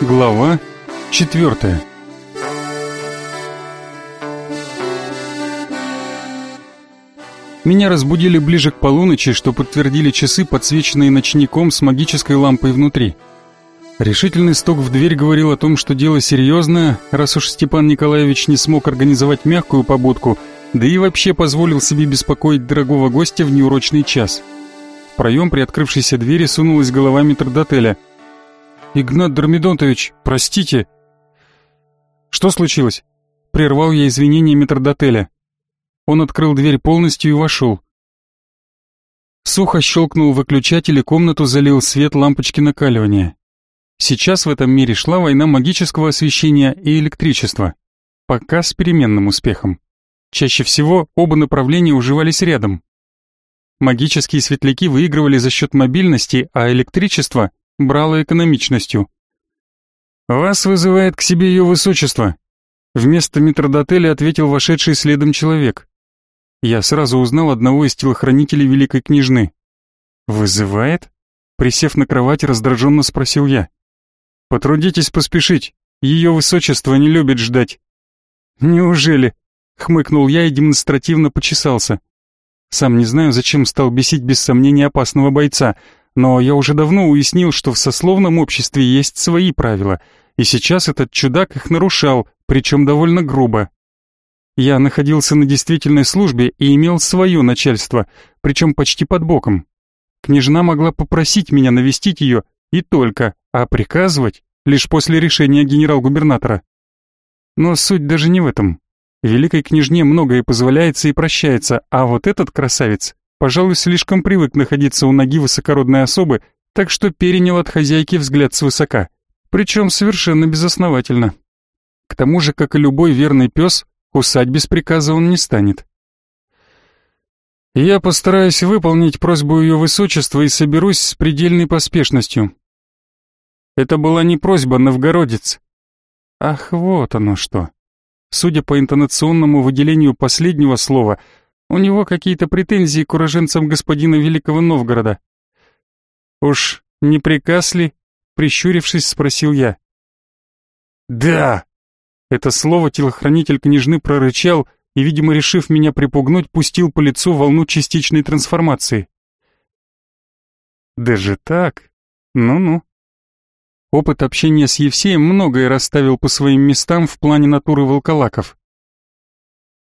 Глава четвертая Меня разбудили ближе к полуночи, что подтвердили часы, подсвеченные ночником с магической лампой внутри. Решительный стук в дверь говорил о том, что дело серьезное, раз уж Степан Николаевич не смог организовать мягкую побудку, да и вообще позволил себе беспокоить дорогого гостя в неурочный час. В проем при открывшейся двери сунулась голова метрдотеля. «Игнат Дормидонтович, простите!» «Что случилось?» Прервал я извинения метрдотеля. Он открыл дверь полностью и вошел. Сухо щелкнул выключатель и комнату залил свет лампочки накаливания. Сейчас в этом мире шла война магического освещения и электричества. Пока с переменным успехом. Чаще всего оба направления уживались рядом. Магические светляки выигрывали за счет мобильности, а электричество брало экономичностью. «Вас вызывает к себе ее высочество», — вместо метродотеля ответил вошедший следом человек. Я сразу узнал одного из телохранителей великой княжны. «Вызывает?» Присев на кровать, раздраженно спросил я. «Потрудитесь поспешить, ее высочество не любит ждать». «Неужели?» — хмыкнул я и демонстративно почесался. Сам не знаю, зачем стал бесить без сомнения опасного бойца, но я уже давно уяснил, что в сословном обществе есть свои правила, и сейчас этот чудак их нарушал, причем довольно грубо. Я находился на действительной службе и имел свое начальство, причем почти под боком. Княжна могла попросить меня навестить ее, и только, а приказывать лишь после решения генерал-губернатора. Но суть даже не в этом. Великой княжне многое позволяется и прощается, а вот этот красавец, пожалуй, слишком привык находиться у ноги высокородной особы, так что перенял от хозяйки взгляд свысока, причем совершенно безосновательно. К тому же, как и любой верный пес, Кусать без приказа он не станет. Я постараюсь выполнить просьбу ее высочества и соберусь с предельной поспешностью. Это была не просьба, новгородец. Ах, вот оно что. Судя по интонационному выделению последнего слова, у него какие-то претензии к уроженцам господина Великого Новгорода. Уж не приказ ли? Прищурившись, спросил я. «Да!» Это слово телохранитель княжны прорычал и, видимо, решив меня припугнуть, пустил по лицу волну частичной трансформации. Даже так? Ну-ну. Опыт общения с Евсеем многое расставил по своим местам в плане натуры волколаков.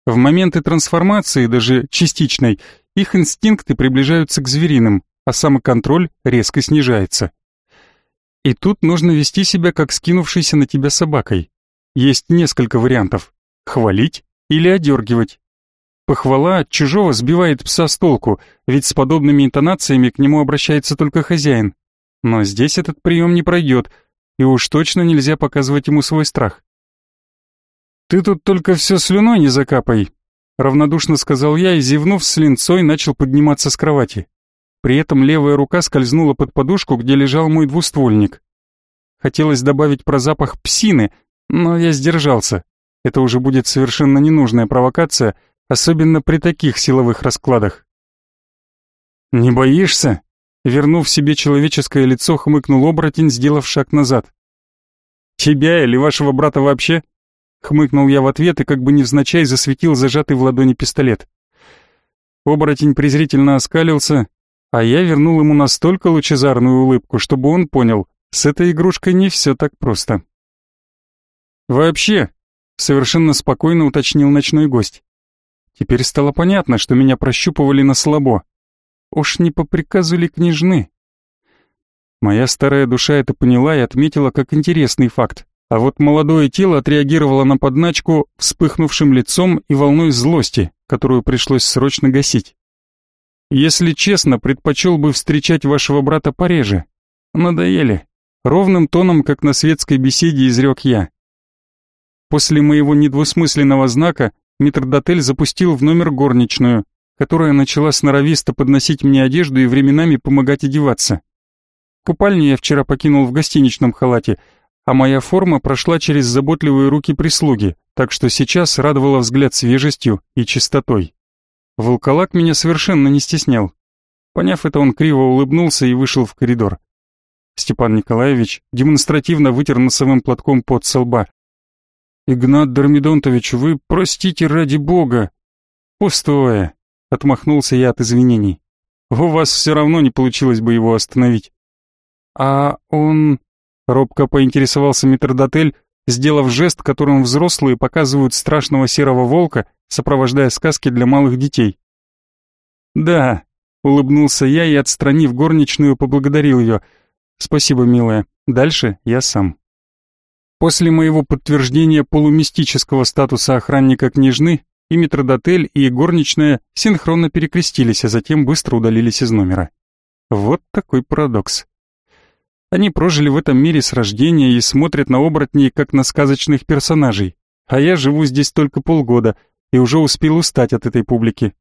В моменты трансформации, даже частичной, их инстинкты приближаются к звериным, а самоконтроль резко снижается. И тут нужно вести себя как скинувшийся на тебя собакой. Есть несколько вариантов – хвалить или одергивать. Похвала от чужого сбивает пса с толку, ведь с подобными интонациями к нему обращается только хозяин. Но здесь этот прием не пройдет, и уж точно нельзя показывать ему свой страх. «Ты тут только все слюной не закапай», — равнодушно сказал я и, зевнув с линцой, начал подниматься с кровати. При этом левая рука скользнула под подушку, где лежал мой двуствольник. Хотелось добавить про запах псины, но я сдержался. Это уже будет совершенно ненужная провокация, особенно при таких силовых раскладах. «Не боишься?» Вернув себе человеческое лицо, хмыкнул оборотень, сделав шаг назад. «Тебя или вашего брата вообще?» Хмыкнул я в ответ и как бы невзначай засветил зажатый в ладони пистолет. Оборотень презрительно оскалился, а я вернул ему настолько лучезарную улыбку, чтобы он понял, с этой игрушкой не все так просто. «Вообще», — совершенно спокойно уточнил ночной гость. Теперь стало понятно, что меня прощупывали на слабо. Уж не по приказу ли княжны? Моя старая душа это поняла и отметила как интересный факт, а вот молодое тело отреагировало на подначку вспыхнувшим лицом и волной злости, которую пришлось срочно гасить. Если честно, предпочел бы встречать вашего брата пореже. Надоели. Ровным тоном, как на светской беседе, изрек я. После моего недвусмысленного знака метрдотель запустил в номер горничную, которая начала сноровисто подносить мне одежду и временами помогать одеваться. Купальню я вчера покинул в гостиничном халате, а моя форма прошла через заботливые руки прислуги, так что сейчас радовала взгляд свежестью и чистотой. Волколак меня совершенно не стеснял. Поняв это, он криво улыбнулся и вышел в коридор. Степан Николаевич демонстративно вытер носовым платком под со лба. «Игнат Дормидонтович, вы простите ради бога!» «Пустое!» — отмахнулся я от извинений. «У вас все равно не получилось бы его остановить». «А он...» — робко поинтересовался метрдотель, сделав жест, которым взрослые показывают страшного серого волка, сопровождая сказки для малых детей. «Да», — улыбнулся я и, отстранив горничную, поблагодарил ее — Спасибо, милая. Дальше я сам. После моего подтверждения полумистического статуса охранника княжны и метродотель, и горничная синхронно перекрестились, а затем быстро удалились из номера. Вот такой парадокс. Они прожили в этом мире с рождения и смотрят на оборотней, как на сказочных персонажей. А я живу здесь только полгода и уже успел устать от этой публики.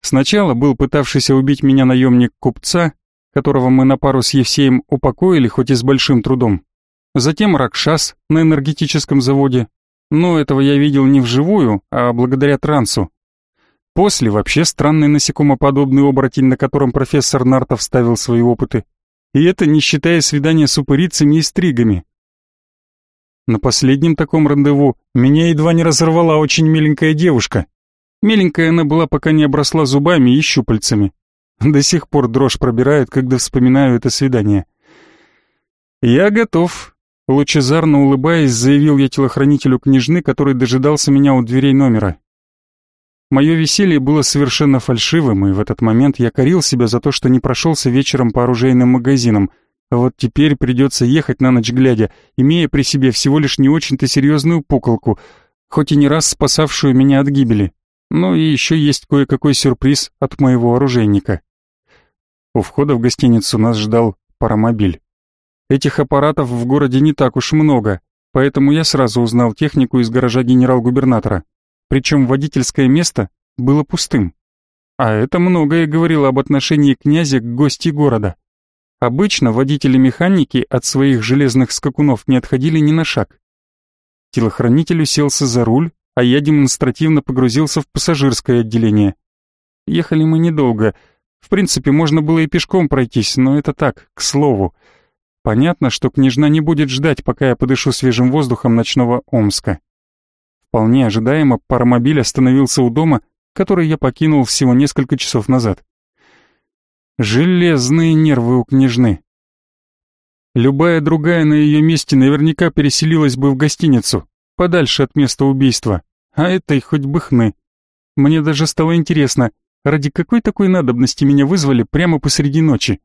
Сначала был пытавшийся убить меня наемник купца, которого мы на пару с Евсеем упокоили, хоть и с большим трудом. Затем Ракшас на энергетическом заводе. Но этого я видел не вживую, а благодаря трансу. После вообще странный насекомоподобный оборотень, на котором профессор Нартов ставил свои опыты. И это не считая свидания с упырицами и стригами. На последнем таком рандеву меня едва не разорвала очень миленькая девушка. Миленькая она была, пока не обросла зубами и щупальцами. До сих пор дрожь пробирает, когда вспоминаю это свидание. «Я готов», — лучезарно улыбаясь, заявил я телохранителю княжны, который дожидался меня у дверей номера. Мое веселье было совершенно фальшивым, и в этот момент я корил себя за то, что не прошелся вечером по оружейным магазинам. А вот теперь придется ехать на ночь глядя, имея при себе всего лишь не очень-то серьезную пуколку, хоть и не раз спасавшую меня от гибели. Ну и еще есть кое-какой сюрприз от моего оружейника. У входа в гостиницу нас ждал паромобиль. Этих аппаратов в городе не так уж много, поэтому я сразу узнал технику из гаража генерал-губернатора. Причем водительское место было пустым. А это многое говорило об отношении князя к гости города. Обычно водители-механики от своих железных скакунов не отходили ни на шаг. Телохранитель уселся за руль, а я демонстративно погрузился в пассажирское отделение. Ехали мы недолго. В принципе, можно было и пешком пройтись, но это так, к слову. Понятно, что княжна не будет ждать, пока я подышу свежим воздухом ночного Омска. Вполне ожидаемо паромобиль остановился у дома, который я покинул всего несколько часов назад. Железные нервы у княжны. Любая другая на ее месте наверняка переселилась бы в гостиницу, подальше от места убийства, а этой хоть бы хны. Мне даже стало интересно, ради какой такой надобности меня вызвали прямо посреди ночи.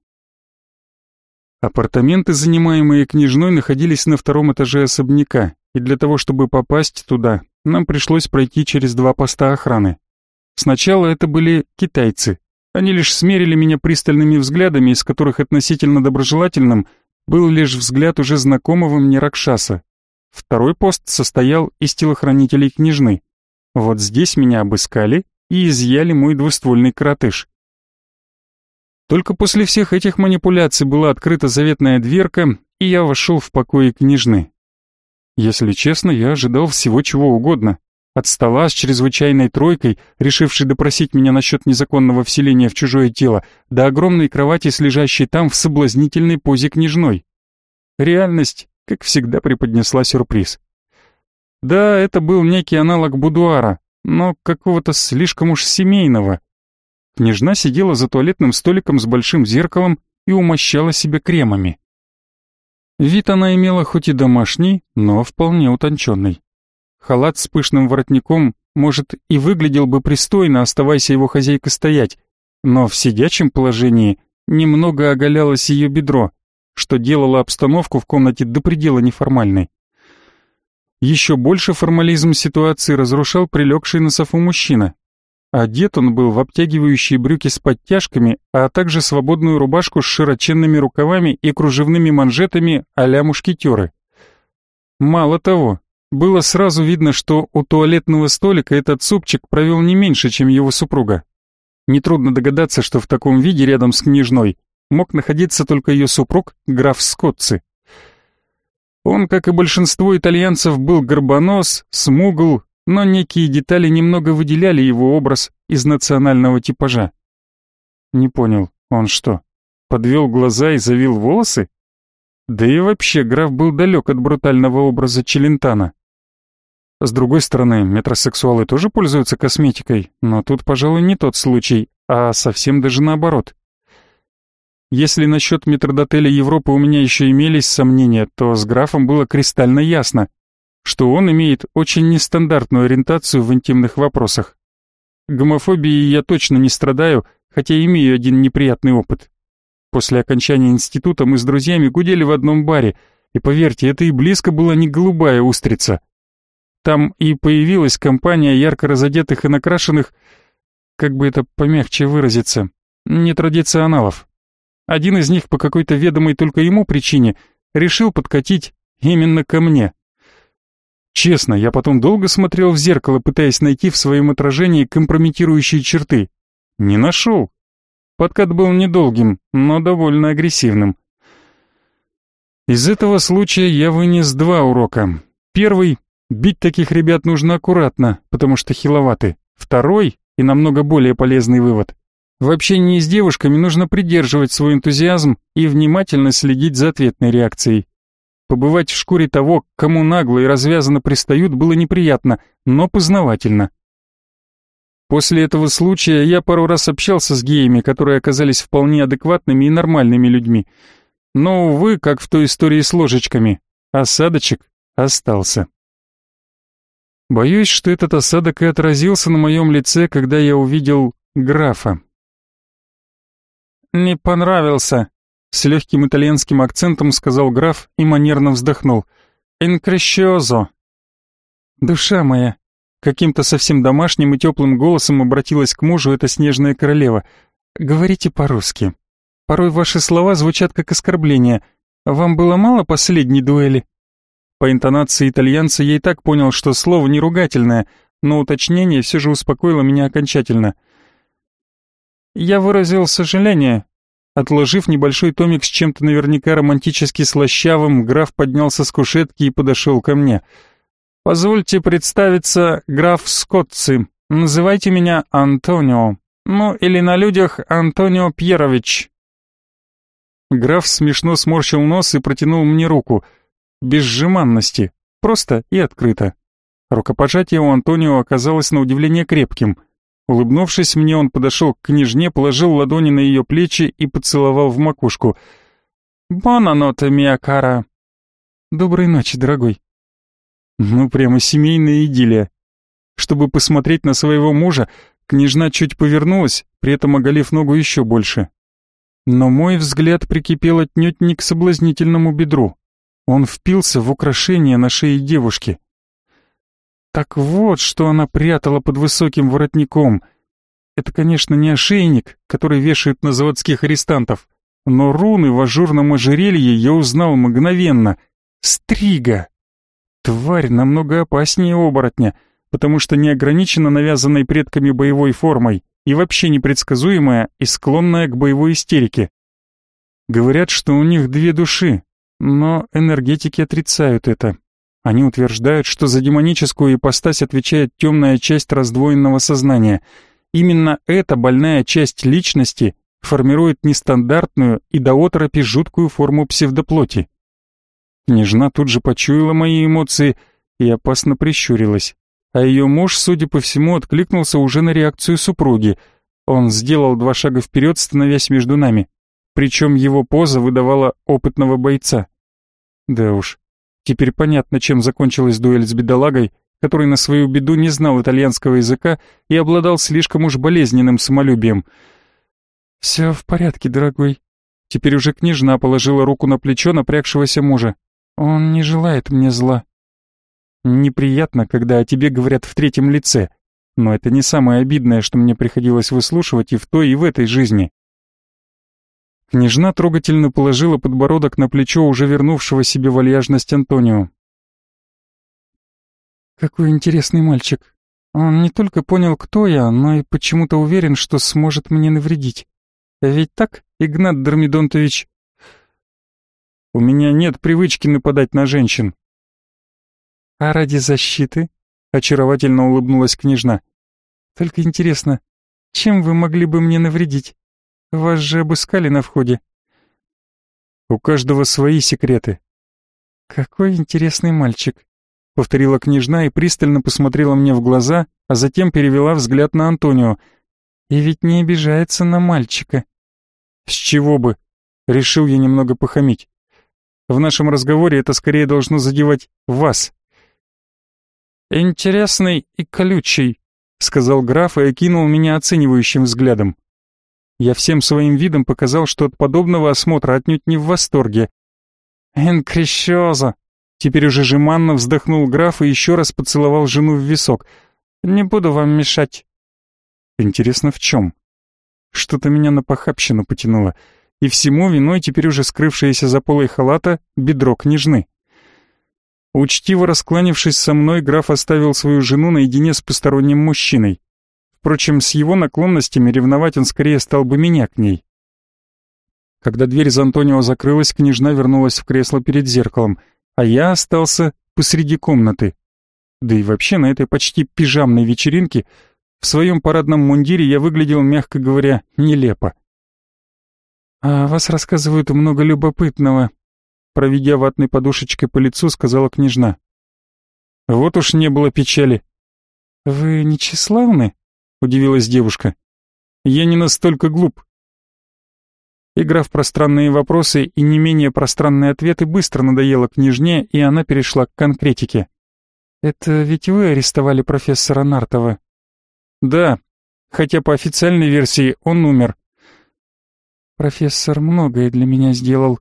Апартаменты, занимаемые княжной, находились на втором этаже особняка, и для того, чтобы попасть туда, нам пришлось пройти через два поста охраны. Сначала это были китайцы. Они лишь смерили меня пристальными взглядами, из которых относительно доброжелательным был лишь взгляд уже знакомого мне Ракшаса, Второй пост состоял из телохранителей княжны. Вот здесь меня обыскали и изъяли мой двуствольный коротыш. Только после всех этих манипуляций была открыта заветная дверка, и я вошел в покои княжны. Если честно, я ожидал всего чего угодно. От стола с чрезвычайной тройкой, решившей допросить меня насчет незаконного вселения в чужое тело, до огромной кровати с лежащей там в соблазнительной позе княжной. Реальность как всегда преподнесла сюрприз. Да, это был некий аналог будуара, но какого-то слишком уж семейного. Княжна сидела за туалетным столиком с большим зеркалом и умощала себя кремами. Вид она имела хоть и домашний, но вполне утонченный. Халат с пышным воротником, может, и выглядел бы пристойно, оставайся его хозяйка стоять, но в сидячем положении немного оголялось ее бедро, что делало обстановку в комнате до предела неформальной. Еще больше формализм ситуации разрушал прилегший на софу мужчина. Одет он был в обтягивающие брюки с подтяжками, а также свободную рубашку с широченными рукавами и кружевными манжетами а-ля мушкетеры. Мало того, было сразу видно, что у туалетного столика этот супчик провел не меньше, чем его супруга. Нетрудно догадаться, что в таком виде рядом с княжной мог находиться только ее супруг, граф Скотци. Он, как и большинство итальянцев, был горбонос, смугл, но некие детали немного выделяли его образ из национального типажа. Не понял, он что, подвел глаза и завил волосы? Да и вообще, граф был далек от брутального образа Челентана. С другой стороны, метросексуалы тоже пользуются косметикой, но тут, пожалуй, не тот случай, а совсем даже наоборот. Если насчет метрдотеля Европы у меня еще имелись сомнения, то с графом было кристально ясно, что он имеет очень нестандартную ориентацию в интимных вопросах. Гомофобией я точно не страдаю, хотя имею один неприятный опыт. После окончания института мы с друзьями гудели в одном баре, и поверьте, это и близко была не голубая устрица. Там и появилась компания ярко разодетых и накрашенных, как бы это помягче выразиться, нетрадиционалов. Один из них по какой-то ведомой только ему причине решил подкатить именно ко мне. Честно, я потом долго смотрел в зеркало, пытаясь найти в своем отражении компрометирующие черты. Не нашел. Подкат был недолгим, но довольно агрессивным. Из этого случая я вынес два урока. Первый — бить таких ребят нужно аккуратно, потому что хиловаты. Второй, и намного более полезный вывод. В общении с девушками нужно придерживать свой энтузиазм и внимательно следить за ответной реакцией. Побывать в шкуре того, кому нагло и развязанно пристают, было неприятно, но познавательно. После этого случая я пару раз общался с геями, которые оказались вполне адекватными и нормальными людьми. Но, увы, как в той истории с ложечками, осадочек остался. Боюсь, что этот осадок и отразился на моем лице, когда я увидел графа. «Не понравился», — с легким итальянским акцентом сказал граф и манерно вздохнул. «Инкрещиозо». «Душа моя, Каким-то совсем домашним и теплым голосом обратилась к мужу эта снежная королева. «Говорите по-русски. Порой ваши слова звучат как оскорбление. Вам было мало последней дуэли?» По интонации итальянца я и так понял, что слово не ругательное, но уточнение все же успокоило меня окончательно. Я выразил сожаление. Отложив небольшой томик с чем-то наверняка романтически слащавым, граф поднялся с кушетки и подошел ко мне — Позвольте представиться, граф Скотци. Называйте меня Антонио. Ну, или на людях Антонио Пьерович. Граф смешно сморщил нос и протянул мне руку. Без жеманности. Просто и открыто. Рукопожатие у Антонио оказалось на удивление крепким. Улыбнувшись мне, он подошел к княжне, положил ладони на ее плечи и поцеловал в макушку. «Бонаноте, мия кара!» «Доброй ночи, дорогой!» Ну, прямо семейная идиллия. Чтобы посмотреть на своего мужа, княжна чуть повернулась, при этом оголив ногу еще больше. Но мой взгляд прикипел отнюдь не к соблазнительному бедру. Он впился в украшение на шее девушки. Так вот, что она прятала под высоким воротником. Это, конечно, не ошейник, который вешают на заводских арестантов, но руны в ажурном ожерелье я узнал мгновенно. Стрига! Тварь намного опаснее оборотня, потому что не ограничена навязанной предками боевой формой и вообще непредсказуемая и склонная к боевой истерике. Говорят, что у них две души, но энергетики отрицают это. Они утверждают, что за демоническую ипостась отвечает темная часть раздвоенного сознания. Именно эта больная часть личности формирует нестандартную и до оторопи жуткую форму псевдоплоти. Княжна тут же почуяла мои эмоции и опасно прищурилась. А ее муж, судя по всему, откликнулся уже на реакцию супруги. Он сделал два шага вперед, становясь между нами. Причем его поза выдавала опытного бойца. Да уж, теперь понятно, чем закончилась дуэль с бедолагой, который на свою беду не знал итальянского языка и обладал слишком уж болезненным самолюбием. «Все в порядке, дорогой». Теперь уже княжна положила руку на плечо напрягшегося мужа. Он не желает мне зла. Неприятно, когда о тебе говорят в третьем лице, но это не самое обидное, что мне приходилось выслушивать и в той, и в этой жизни. Княжна трогательно положила подбородок на плечо уже вернувшего себе вальяжность Антонио. «Какой интересный мальчик. Он не только понял, кто я, но и почему-то уверен, что сможет мне навредить. Ведь так, Игнат Дормидонтович?» У меня нет привычки нападать на женщин. А ради защиты? Очаровательно улыбнулась княжна. Только интересно, чем вы могли бы мне навредить? Вас же обыскали на входе. У каждого свои секреты. Какой интересный мальчик, повторила княжна и пристально посмотрела мне в глаза, а затем перевела взгляд на Антонио. И ведь не обижается на мальчика. С чего бы? Решил я немного похамить. В нашем разговоре это скорее должно задевать вас. Интересный и колючий, сказал граф и окинул меня оценивающим взглядом. Я всем своим видом показал, что от подобного осмотра отнюдь не в восторге. «Энкрещоза!» Теперь уже жеманно вздохнул граф и еще раз поцеловал жену в висок. «Не буду вам мешать». Интересно, в чем? Что-то меня на похабщину потянуло, и всему виной теперь уже скрывшееся за полой халата бедро княжны. Учтиво раскланившись со мной, граф оставил свою жену наедине с посторонним мужчиной. Впрочем, с его наклонностями ревновать он скорее стал бы меня к ней. Когда дверь за Антонио закрылась, княжна вернулась в кресло перед зеркалом, а я остался посреди комнаты. Да и вообще на этой почти пижамной вечеринке в своем парадном мундире я выглядел, мягко говоря, нелепо. «А вас рассказывают много любопытного», — проведя ватной подушечкой по лицу, сказала княжна. «Вот уж не было печали». «Вы не тщеславны?» — удивилась девушка. «Я не настолько глуп». Игра в пространные вопросы и не менее пространные ответы быстро надоела княжне, и она перешла к конкретике. «Это ведь вы арестовали профессора Нартова?» «Да, хотя по официальной версии он умер». «Профессор многое для меня сделал»,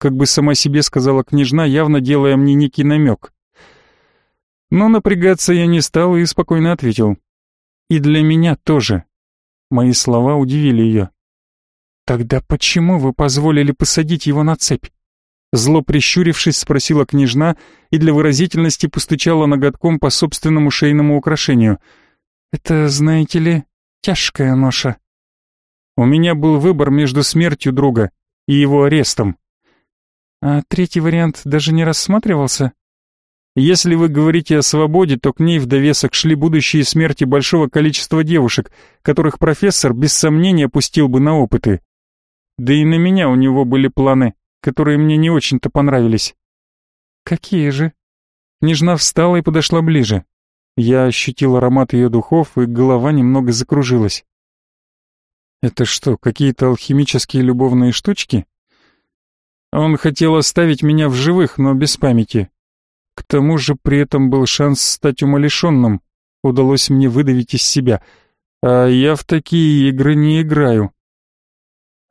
как бы сама себе сказала княжна, явно делая мне некий намек. Но напрягаться я не стал и спокойно ответил. И для меня тоже. Мои слова удивили ее. «Тогда почему вы позволили посадить его на цепь?» Зло прищурившись, спросила княжна и для выразительности постучала ноготком по собственному шейному украшению. «Это, знаете ли, тяжкая ноша». У меня был выбор между смертью друга и его арестом. А третий вариант даже не рассматривался? Если вы говорите о свободе, то к ней в довесок шли будущие смерти большого количества девушек, которых профессор без сомнения пустил бы на опыты. Да и на меня у него были планы, которые мне не очень-то понравились. Какие же? Княжна встала и подошла ближе. Я ощутил аромат ее духов, и голова немного закружилась. Это что, какие-то алхимические любовные штучки? Он хотел оставить меня в живых, но без памяти. К тому же при этом был шанс стать умалишенным. Удалось мне выдавить из себя. А я в такие игры не играю.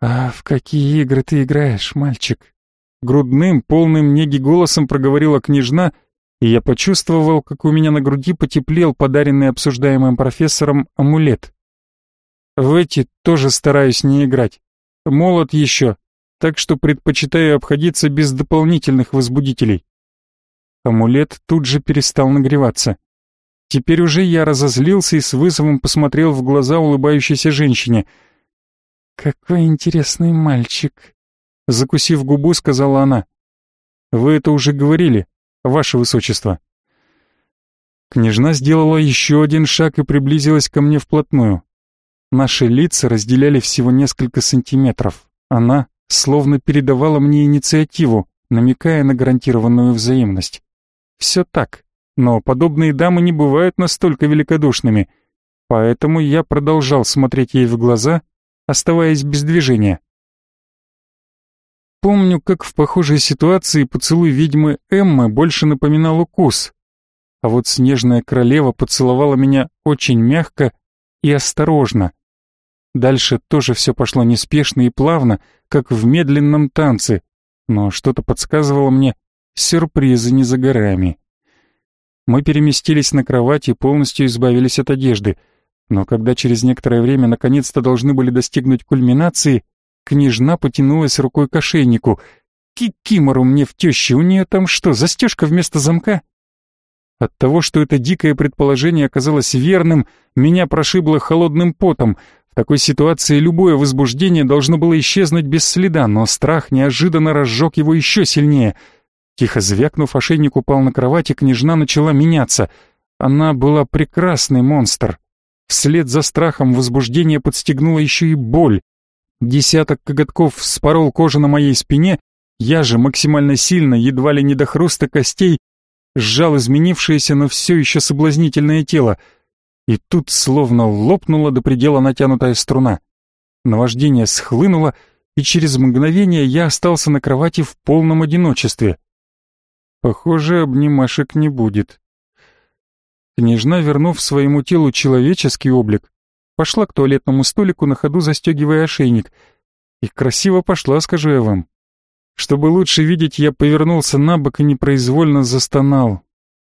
«А в какие игры ты играешь, мальчик?» Грудным, полным неги голосом проговорила княжна, и я почувствовал, как у меня на груди потеплел подаренный обсуждаемым профессором амулет. В эти тоже стараюсь не играть. Молод еще, так что предпочитаю обходиться без дополнительных возбудителей. Амулет тут же перестал нагреваться. Теперь уже я разозлился и с вызовом посмотрел в глаза улыбающейся женщине. «Какой интересный мальчик!» Закусив губу, сказала она. «Вы это уже говорили, ваше высочество». Княжна сделала еще один шаг и приблизилась ко мне вплотную. Наши лица разделяли всего несколько сантиметров. Она словно передавала мне инициативу, намекая на гарантированную взаимность. Все так, но подобные дамы не бывают настолько великодушными, поэтому я продолжал смотреть ей в глаза, оставаясь без движения. Помню, как в похожей ситуации поцелуй ведьмы Эммы больше напоминал укус, а вот снежная королева поцеловала меня очень мягко и осторожно. Дальше тоже все пошло неспешно и плавно, как в медленном танце, но что-то подсказывало мне, Сюрпризы не за горами. Мы переместились на кровать и полностью избавились от одежды, но когда через некоторое время наконец-то должны были достигнуть кульминации, княжна потянулась рукой к ошейнику. Кикимору мне в тещи, у нее там что, застежка вместо замка? От того, что это дикое предположение оказалось верным, меня прошибло холодным потом. В такой ситуации любое возбуждение должно было исчезнуть без следа, но страх неожиданно разжег его еще сильнее — Тихо звякнув, ошейник упал на кровать, и княжна начала меняться. Она была прекрасный монстр. Вслед за страхом возбуждение подстегнуло еще и боль. Десяток коготков вспорол кожу на моей спине, Я же максимально сильно, едва ли не до хруста костей, сжал изменившееся, но все еще соблазнительное тело. И тут словно лопнула до предела натянутая струна. Наваждение схлынуло, и через мгновение я остался на кровати в полном одиночестве. Похоже, обнимашек не будет. Княжна, вернув своему телу человеческий облик, пошла к туалетному столику, на ходу застегивая ошейник. И красиво пошла, скажу я вам. Чтобы лучше видеть, я повернулся на бок и непроизвольно застонал.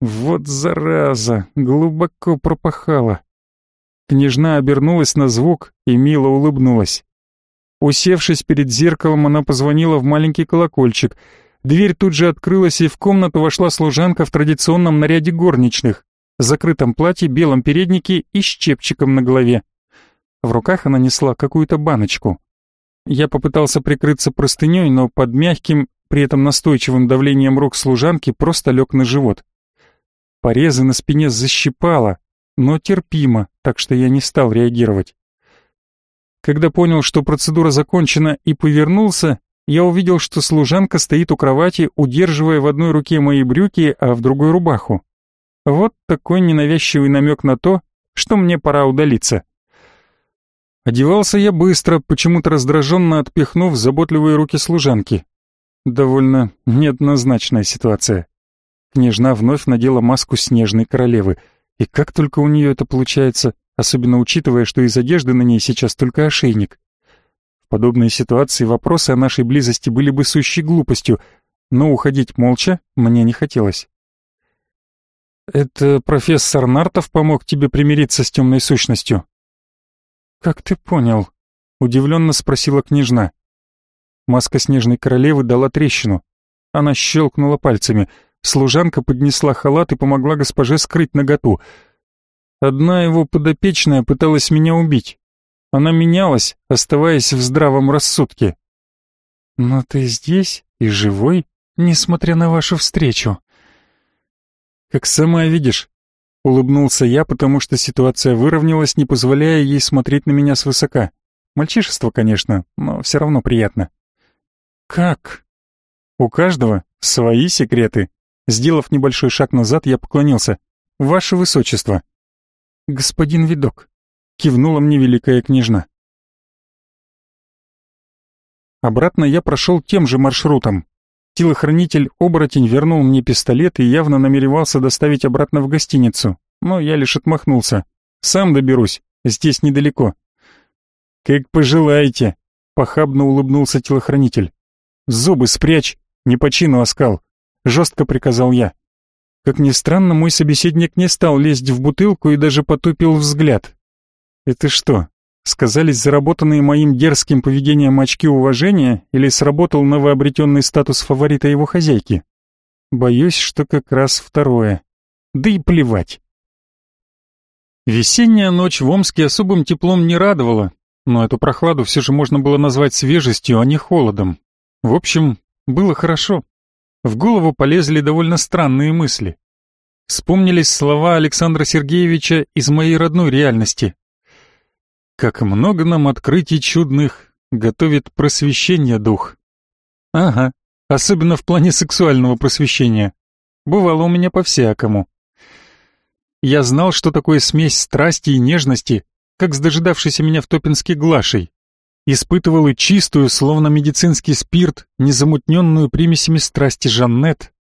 Вот зараза, глубоко пропахала. Княжна обернулась на звук и мило улыбнулась. Усевшись перед зеркалом, она позвонила в маленький колокольчик. Дверь тут же открылась, и в комнату вошла служанка в традиционном наряде горничных, закрытом платье, белом переднике и с чепчиком на голове. В руках она несла какую-то баночку. Я попытался прикрыться простыней, но под мягким, при этом настойчивым давлением рук служанки просто лег на живот. Порезы на спине защипало, но терпимо, так что я не стал реагировать. Когда понял, что процедура закончена и повернулся, я увидел, что служанка стоит у кровати, удерживая в одной руке мои брюки, а в другой рубаху. Вот такой ненавязчивый намек на то, что мне пора удалиться. Одевался я быстро, почему-то раздраженно отпихнув заботливые руки служанки. Довольно неоднозначная ситуация. Княжна вновь надела маску снежной королевы. И как только у нее это получается, особенно учитывая, что из одежды на ней сейчас только ошейник. Подобной ситуации вопросы о нашей близости были бы сущей глупостью, но уходить молча мне не хотелось. «Это профессор Нартов помог тебе примириться с темной сущностью?» «Как ты понял?» — удивленно спросила княжна. Маска снежной королевы дала трещину. Она щелкнула пальцами. Служанка поднесла халат и помогла госпоже скрыть наготу. Одна его подопечная пыталась меня убить. Она менялась, оставаясь в здравом рассудке. «Но ты здесь и живой, несмотря на вашу встречу», «Как сама видишь», — улыбнулся я, потому что ситуация выровнялась, не позволяя ей смотреть на меня свысока. Мальчишество, конечно, но все равно приятно. «Как?» «У каждого свои секреты». Сделав небольшой шаг назад, я поклонился. «Ваше Высочество». «Господин Видок», — кивнула мне великая княжна. Обратно я прошел тем же маршрутом. Телохранитель-оборотень вернул мне пистолет и явно намеревался доставить обратно в гостиницу, но я лишь отмахнулся. «Сам доберусь, здесь недалеко». «Как пожелаете», — похабно улыбнулся телохранитель. «Зубы спрячь, не по чину оскал», — жестко приказал я. Как ни странно, мой собеседник не стал лезть в бутылку и даже потупил взгляд. «Это что, Сказались заработанные моим дерзким поведением очки уважения или сработал новообретенный статус фаворита его хозяйки? Боюсь, что как раз второе. Да и плевать. Весенняя ночь в Омске особым теплом не радовала, но эту прохладу все же можно было назвать свежестью, а не холодом. В общем, было хорошо. В голову полезли довольно странные мысли. Вспомнились слова Александра Сергеевича из моей родной реальности. Как много нам открытий чудных готовит просвещение дух. Ага, особенно в плане сексуального просвещения. Бывало у меня по-всякому. Я знал, что такое смесь страсти и нежности, как с дожидавшейся меня в Топинске Глашей. Испытывал и чистую, словно медицинский спирт, незамутненную примесями страсти Жаннет.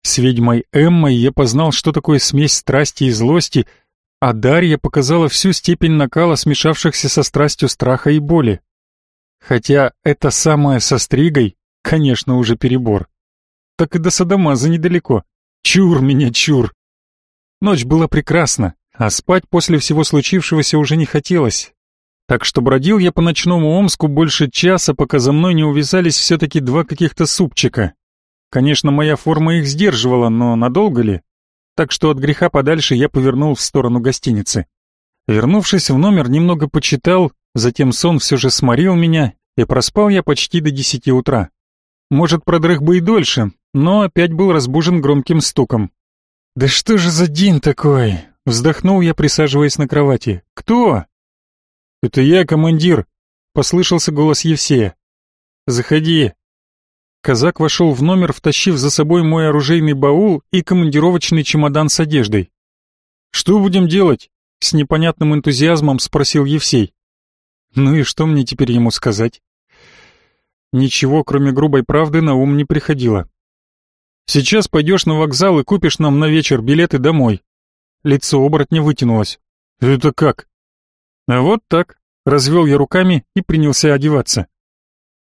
С ведьмой Эммой я познал, что такое смесь страсти и злости — а Дарья показала всю степень накала смешавшихся со страстью страха и боли. Хотя это самое со стригой, конечно, уже перебор. Так и до Садамаза недалеко. Чур меня, чур. Ночь была прекрасна, а спать после всего случившегося уже не хотелось. Так что бродил я по ночному Омску больше часа, пока за мной не увязались все-таки два каких-то супчика. Конечно, моя форма их сдерживала, но надолго ли? Так что от греха подальше я повернул в сторону гостиницы. Вернувшись в номер, немного почитал, затем сон все же сморил меня, и проспал я почти до десяти утра. Может, продрых бы и дольше, но опять был разбужен громким стуком. «Да что же за день такой?» — вздохнул я, присаживаясь на кровати. «Кто?» «Это я, командир», — послышался голос Евсея. «Заходи». Казак вошел в номер, втащив за собой мой оружейный баул и командировочный чемодан с одеждой. «Что будем делать?» — с непонятным энтузиазмом спросил Евсей. «Ну и что мне теперь ему сказать?» Ничего, кроме грубой правды, на ум не приходило. «Сейчас пойдешь на вокзал и купишь нам на вечер билеты домой». Лицо оборотня вытянулось. «Это как?» «А вот так», — развел я руками и принялся одеваться.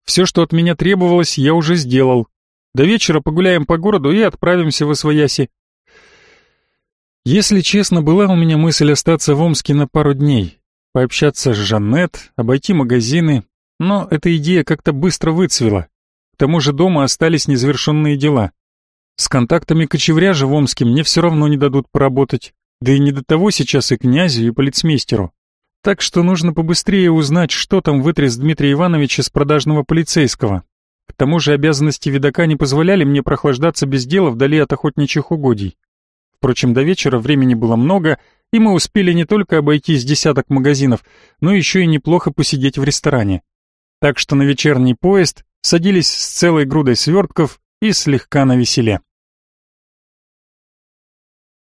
Все, что от меня требовалось, я уже сделал. До вечера погуляем по городу и отправимся в Освояси. Если честно, была у меня мысль остаться в Омске на пару дней, пообщаться с Жанет, обойти магазины, но эта идея как-то быстро выцвела. К тому же дома остались незавершенные дела. С контактами кочевряжа в Омске мне все равно не дадут поработать, да и не до того сейчас и князю, и полицмейстеру. Так что нужно побыстрее узнать, что там вытряс Дмитрий Иванович из продажного полицейского. К тому же обязанности видака не позволяли мне прохлаждаться без дела вдали от охотничьих угодий. Впрочем, до вечера времени было много, и мы успели не только обойти с десяток магазинов, но еще и неплохо посидеть в ресторане. Так что на вечерний поезд садились с целой грудой свертков и слегка навеселе.